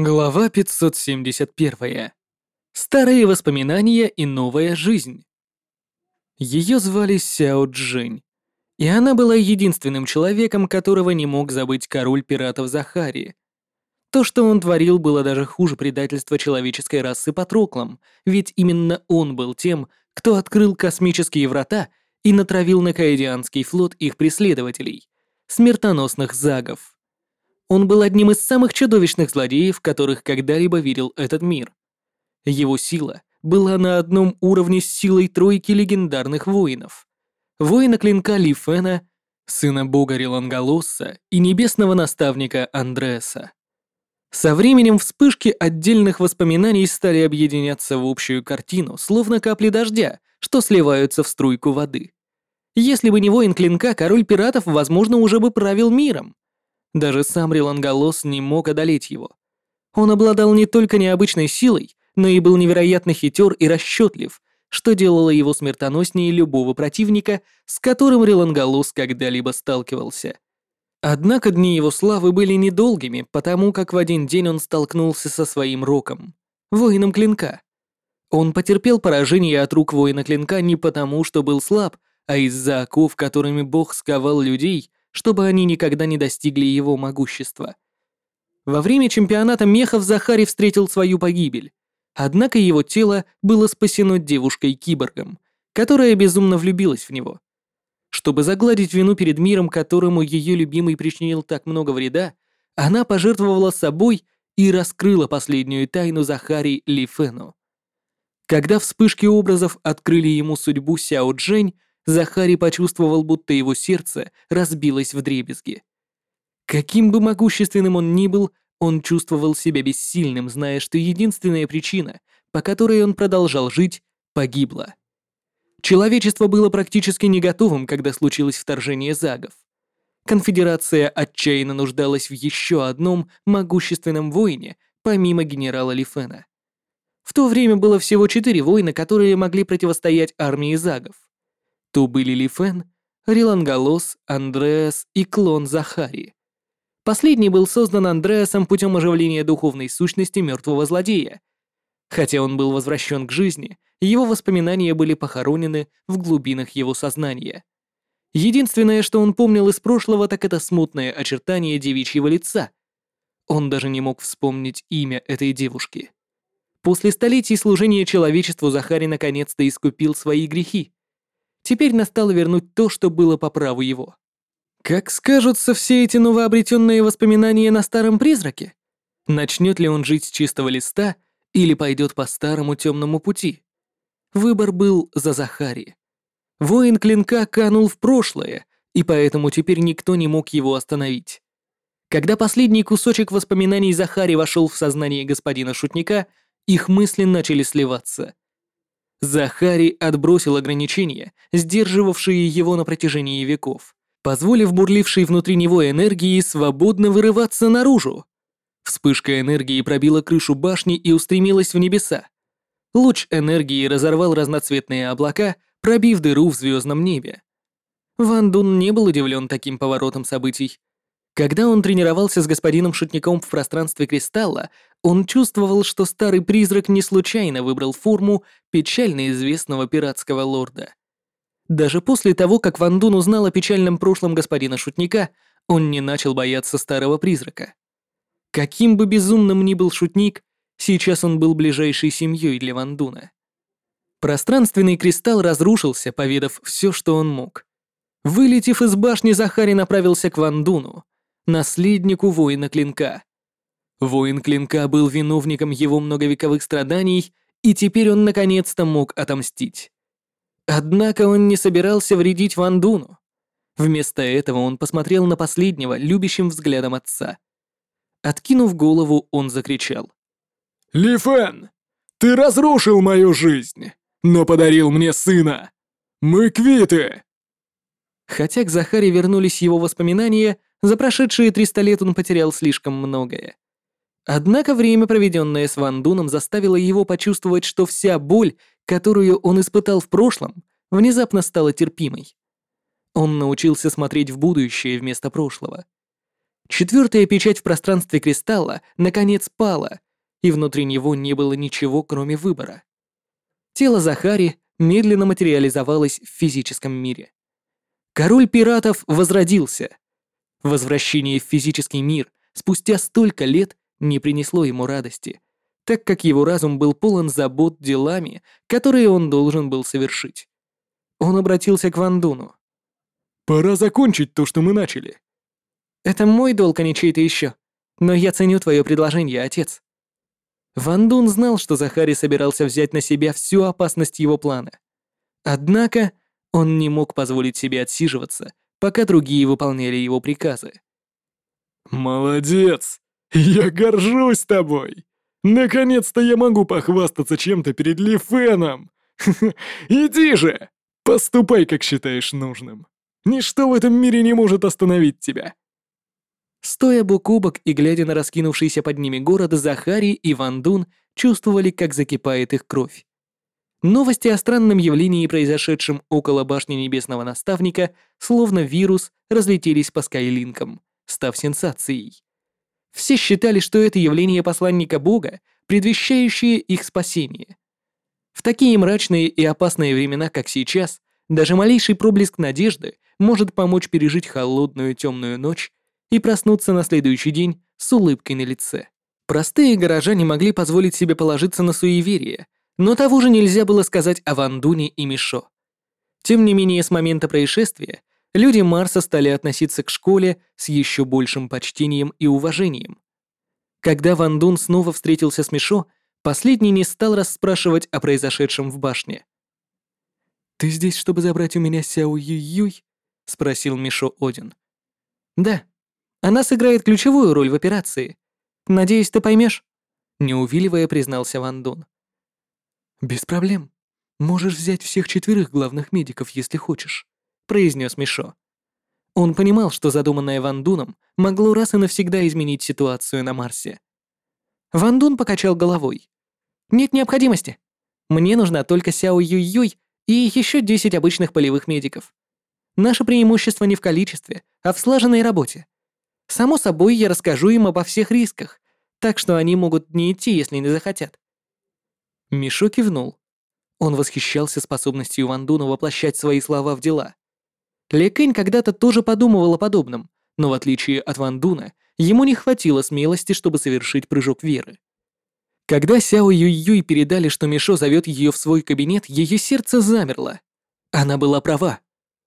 Глава 571. Старые воспоминания и новая жизнь. Ее звали Сяо Джень, и она была единственным человеком, которого не мог забыть король пиратов Захари. То, что он творил, было даже хуже предательства человеческой расы Патроклом, ведь именно он был тем, кто открыл космические врата и натравил на Каэдианский флот их преследователей, смертоносных загов. Он был одним из самых чудовищных злодеев, которых когда-либо видел этот мир. Его сила была на одном уровне с силой тройки легендарных воинов. Воина клинка Ли Фена, сына бога Релангалосса и небесного наставника Андреаса. Со временем вспышки отдельных воспоминаний стали объединяться в общую картину, словно капли дождя, что сливаются в струйку воды. Если бы не воин клинка, король пиратов, возможно, уже бы правил миром. Даже сам Релангалос не мог одолеть его. Он обладал не только необычной силой, но и был невероятно хитер и расчетлив, что делало его смертоноснее любого противника, с которым Релангалос когда-либо сталкивался. Однако дни его славы были недолгими, потому как в один день он столкнулся со своим роком, воином клинка. Он потерпел поражение от рук воина клинка не потому, что был слаб, а из-за оков, которыми бог сковал людей, чтобы они никогда не достигли его могущества. Во время чемпионата мехов Захари встретил свою погибель, однако его тело было спасено девушкой-киборгом, которая безумно влюбилась в него. Чтобы загладить вину перед миром, которому ее любимый причинил так много вреда, она пожертвовала собой и раскрыла последнюю тайну Захари Лифену. Когда вспышки образов открыли ему судьбу Сяо Джень, Захари почувствовал, будто его сердце разбилось в дребезги. Каким бы могущественным он ни был, он чувствовал себя бессильным, зная, что единственная причина, по которой он продолжал жить, погибла. Человечество было практически не готовым, когда случилось вторжение загов. Конфедерация отчаянно нуждалась в еще одном могущественном воине, помимо генерала Лифена. В то время было всего четыре воина, которые могли противостоять армии загов. То были Ли Фен, Рилангалос, Андреас и клон Захари. Последний был создан Андреасом путем оживления духовной сущности мертвого злодея. Хотя он был возвращен к жизни, его воспоминания были похоронены в глубинах его сознания. Единственное, что он помнил из прошлого, так это смутное очертание девичьего лица. Он даже не мог вспомнить имя этой девушки. После столетий служения человечеству Захари наконец-то искупил свои грехи. Теперь настало вернуть то, что было по праву его. Как скажутся все эти новообретенные воспоминания на старом призраке? Начнет ли он жить с чистого листа или пойдет по старому темному пути? Выбор был за Захари. Воин клинка канул в прошлое, и поэтому теперь никто не мог его остановить. Когда последний кусочек воспоминаний Захари вошел в сознание господина шутника, их мысли начали сливаться. Захари отбросил ограничения, сдерживавшие его на протяжении веков, позволив бурлившей внутри него энергии свободно вырываться наружу. Вспышка энергии пробила крышу башни и устремилась в небеса. Луч энергии разорвал разноцветные облака, пробив дыру в звездном небе. Ван Дун не был удивлен таким поворотом событий. Когда он тренировался с господином Шутником в пространстве Кристалла, он чувствовал, что старый призрак не случайно выбрал форму печально известного пиратского лорда. Даже после того, как Ван Дун узнал о печальном прошлом господина Шутника, он не начал бояться старого призрака. Каким бы безумным ни был Шутник, сейчас он был ближайшей семьей для Ван Дуна. Пространственный кристалл разрушился, поведав все, что он мог. Вылетев из башни, Захари направился к Ван Дуну наследнику воина клинка. Воин клинка был виновником его многовековых страданий, и теперь он наконец-то мог отомстить. Однако он не собирался вредить Ван Дуну. Вместо этого он посмотрел на последнего любящим взглядом отца. Откинув голову, он закричал. «Ли Фэн, ты разрушил мою жизнь, но подарил мне сына! Мы квиты!» Хотя к Захаре вернулись его воспоминания, за прошедшие 300 лет он потерял слишком многое. Однако время, проведенное с Ван Дуном, заставило его почувствовать, что вся боль, которую он испытал в прошлом, внезапно стала терпимой. Он научился смотреть в будущее вместо прошлого. Четвертая печать в пространстве кристалла наконец пала, и внутри него не было ничего, кроме выбора. Тело Захари медленно материализовалось в физическом мире. Король пиратов возродился. Возвращение в физический мир спустя столько лет не принесло ему радости, так как его разум был полон забот делами, которые он должен был совершить. Он обратился к Вандуну. «Пора закончить то, что мы начали». «Это мой долг, а не чей-то еще. Но я ценю твое предложение, отец». Ван Дун знал, что Захари собирался взять на себя всю опасность его плана. Однако он не мог позволить себе отсиживаться, пока другие выполняли его приказы. «Молодец! Я горжусь тобой! Наконец-то я могу похвастаться чем-то перед Ли Феном! Иди же! Поступай, как считаешь нужным! Ничто в этом мире не может остановить тебя!» Стоя бок о бок и глядя на раскинувшийся под ними город, Захари и Ван Дун чувствовали, как закипает их кровь. Новости о странном явлении, произошедшем около башни Небесного Наставника, словно вирус, разлетелись по скайлинкам, став сенсацией. Все считали, что это явление посланника Бога, предвещающее их спасение. В такие мрачные и опасные времена, как сейчас, даже малейший проблеск надежды может помочь пережить холодную темную ночь и проснуться на следующий день с улыбкой на лице. Простые горожане могли позволить себе положиться на суеверие, но того же нельзя было сказать о Вандуне и Мишо. Тем не менее, с момента происшествия люди Марса стали относиться к школе с еще большим почтением и уважением. Когда Ван Дун снова встретился с Мишо, последний не стал расспрашивать о произошедшем в башне. «Ты здесь, чтобы забрать у меня Сяо Юй-Юй?» — спросил Мишо Один. «Да», она сыграет ключевую роль в операции. Надеюсь, ты поймешь. Не увиливая, признался Ван Дун. Без проблем. Можешь взять всех четверых главных медиков, если хочешь, произнес Мишо. Он понимал, что задуманное Ван Дуном могло раз и навсегда изменить ситуацию на Марсе. Ван Дун покачал головой. «Нет необходимости. Мне нужна только Сяо Юй-Юй и еще 10 обычных полевых медиков. Наше преимущество не в количестве, а в слаженной работе. Само собой, я расскажу им обо всех рисках, так что они могут не идти, если не захотят». Мишо кивнул. Он восхищался способностью Вандуна воплощать свои слова в дела. Лекэнь когда-то тоже подумывал о подобном, но в отличие от Вандуна, ему не хватило смелости, чтобы совершить прыжок веры. Когда Сяо Юй-Юй передали, что Мишо зовет ее в свой кабинет, ее сердце замерло. Она была права.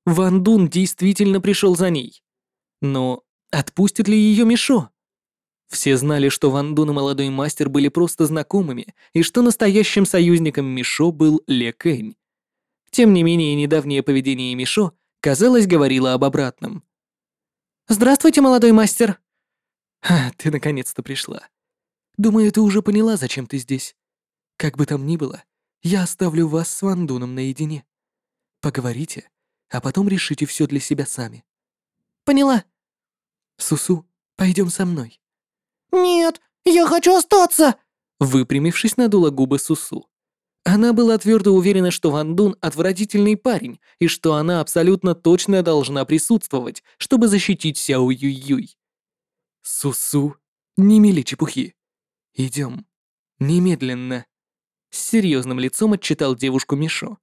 Ван Дун действительно пришел за ней. Но Отпустит ли ее Мишо? Все знали, что Ван Дун и молодой мастер были просто знакомыми, и что настоящим союзником Мишо был Ле Кэнь. Тем не менее, недавнее поведение Мишо, казалось, говорило об обратном. «Здравствуйте, молодой мастер!» «Ха, ты наконец-то пришла. Думаю, ты уже поняла, зачем ты здесь. Как бы там ни было, я оставлю вас с Ван Дуном наедине. Поговорите, а потом решите все для себя сами». «Поняла», «Сусу, пойдем со мной». «Нет, я хочу остаться!» Выпрямившись, надула губы Сусу. Она была твердо уверена, что Ван Дун отвратительный парень, и что она абсолютно точно должна присутствовать, чтобы защитить Сяо Юй-Юй. «Сусу, не мели чепухи. Идем. Немедленно». С серьезным лицом отчитал девушку Мишо.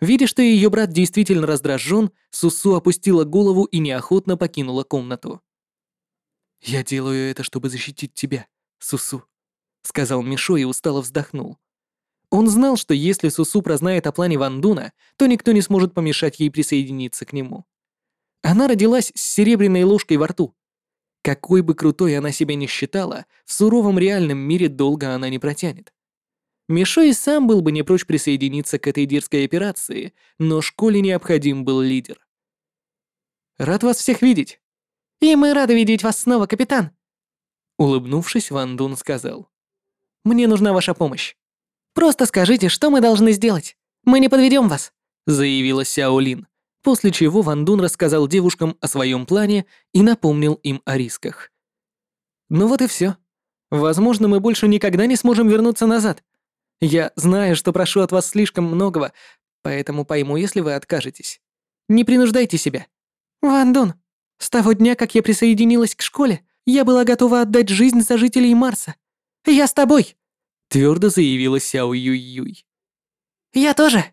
Видя, что ее брат действительно раздражен, Сусу опустила голову и неохотно покинула комнату. «Я делаю это, чтобы защитить тебя, Сусу», — сказал Мишо и устало вздохнул. Он знал, что если Сусу прознает о плане Ван Дуна, то никто не сможет помешать ей присоединиться к нему. Она родилась с серебряной ложкой во рту. Какой бы крутой она себя ни считала, в суровом реальном мире долго она не протянет. Мишо и сам был бы не прочь присоединиться к этой дерзкой операции, но школе необходим был лидер. «Рад вас всех видеть», «И мы рады видеть вас снова, капитан!» Улыбнувшись, Ван Дун сказал. «Мне нужна ваша помощь. Просто скажите, что мы должны сделать. Мы не подведем вас», заявила Сяо Лин, после чего Ван Дун рассказал девушкам о своем плане и напомнил им о рисках. «Ну вот и все. Возможно, мы больше никогда не сможем вернуться назад. Я знаю, что прошу от вас слишком многого, поэтому пойму, если вы откажетесь. Не принуждайте себя. Ван Дун, С того дня, как я присоединилась к школе, я была готова отдать жизнь за жителей Марса. Я с тобой!» Твердо заявила Сяо Юй-Юй. Я тоже.